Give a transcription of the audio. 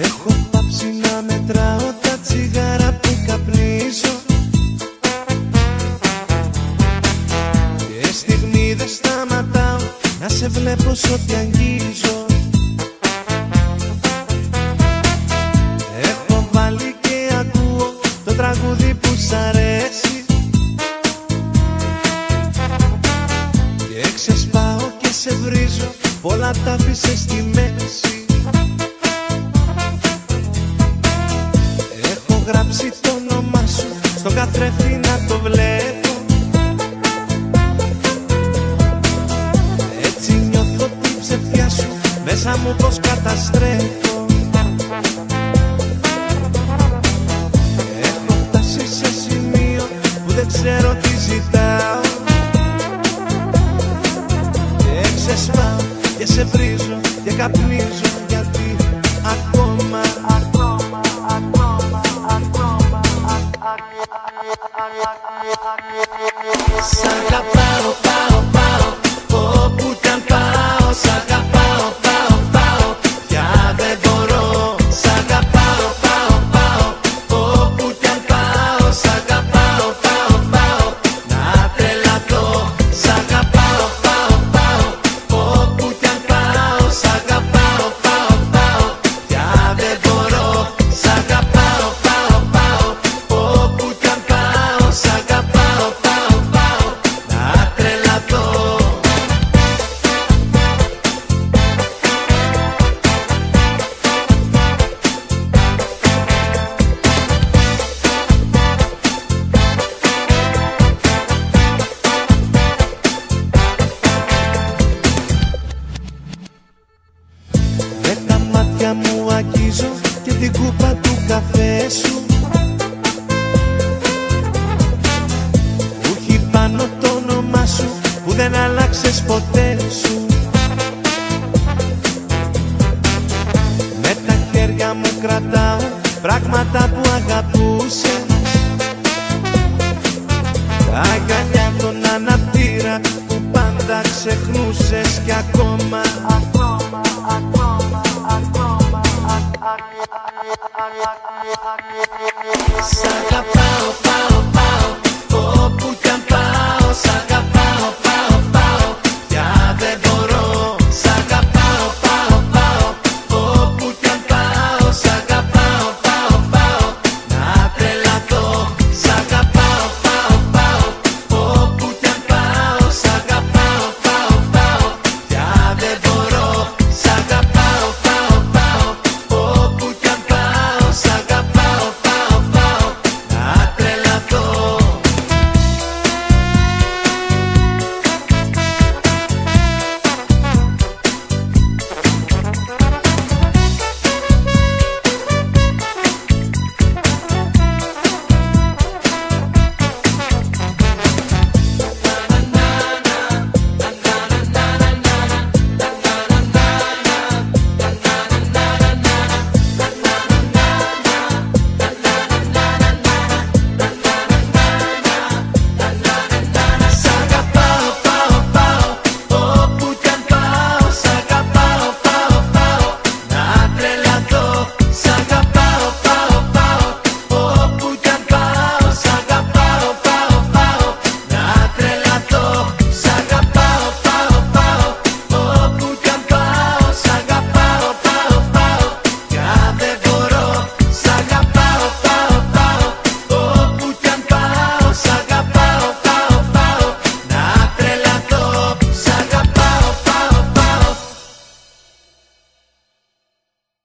Έχω πάψει να μετράω τα τσιγάρα που καπνίζω. Και στιγμή δεν σταματάω να σε βλέπω σ' ό,τι αγγίζω. Έχω βάλει και ακούω το τραγούδι που σ' αρέσει. Και ξεσπάω και σε βρίζω Πολλά τα αφήσες στη μέση. Μέσα μου πως καταστρέφω Έχω φτάσει σε σημείο που δεν ξέρω τι ζητάω Και ξεσπάω και σε βρίζω και καπνίζω γιατί ακόμα Ακόμα, ακόμα, ακόμα Σ' αγαπάω, πάω, πάω Όπου κι αν πάω Σ' αγαπάω, μου αγγίζω και την κούπα του καφέ σου. Που έχει πάνω το όνομά σου που δεν άλλαξες ποτέ σου. Με τα χέρια μου κρατάω πράγματα που αγαπούσες. Τα αγκαλιά των αναπτήρα που πάντα ξεχνούσες κι ακόμα Ακόμα, ακόμα, Saca pao, pao, pao, oh, pucan pao, saca